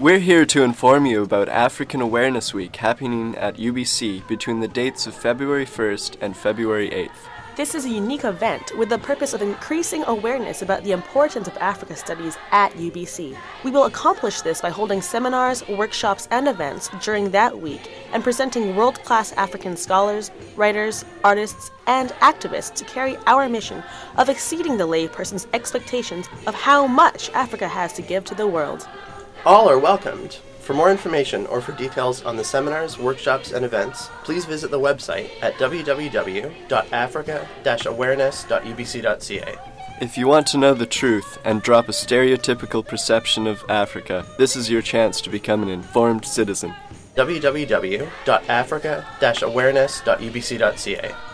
We're here to inform you about African Awareness Week happening at UBC between the dates of February 1st and February 8th. This is a unique event with the purpose of increasing awareness about the importance of Africa studies at UBC. We will accomplish this by holding seminars, workshops, and events during that week and presenting world class African scholars, writers, artists, and activists to carry our mission of exceeding the layperson's expectations of how much Africa has to give to the world. All are welcomed. For more information or for details on the seminars, workshops, and events, please visit the website at www.africa-awareness.ubc.ca. If you want to know the truth and drop a stereotypical perception of Africa, this is your chance to become an informed citizen. www.africa-awareness.ubc.ca.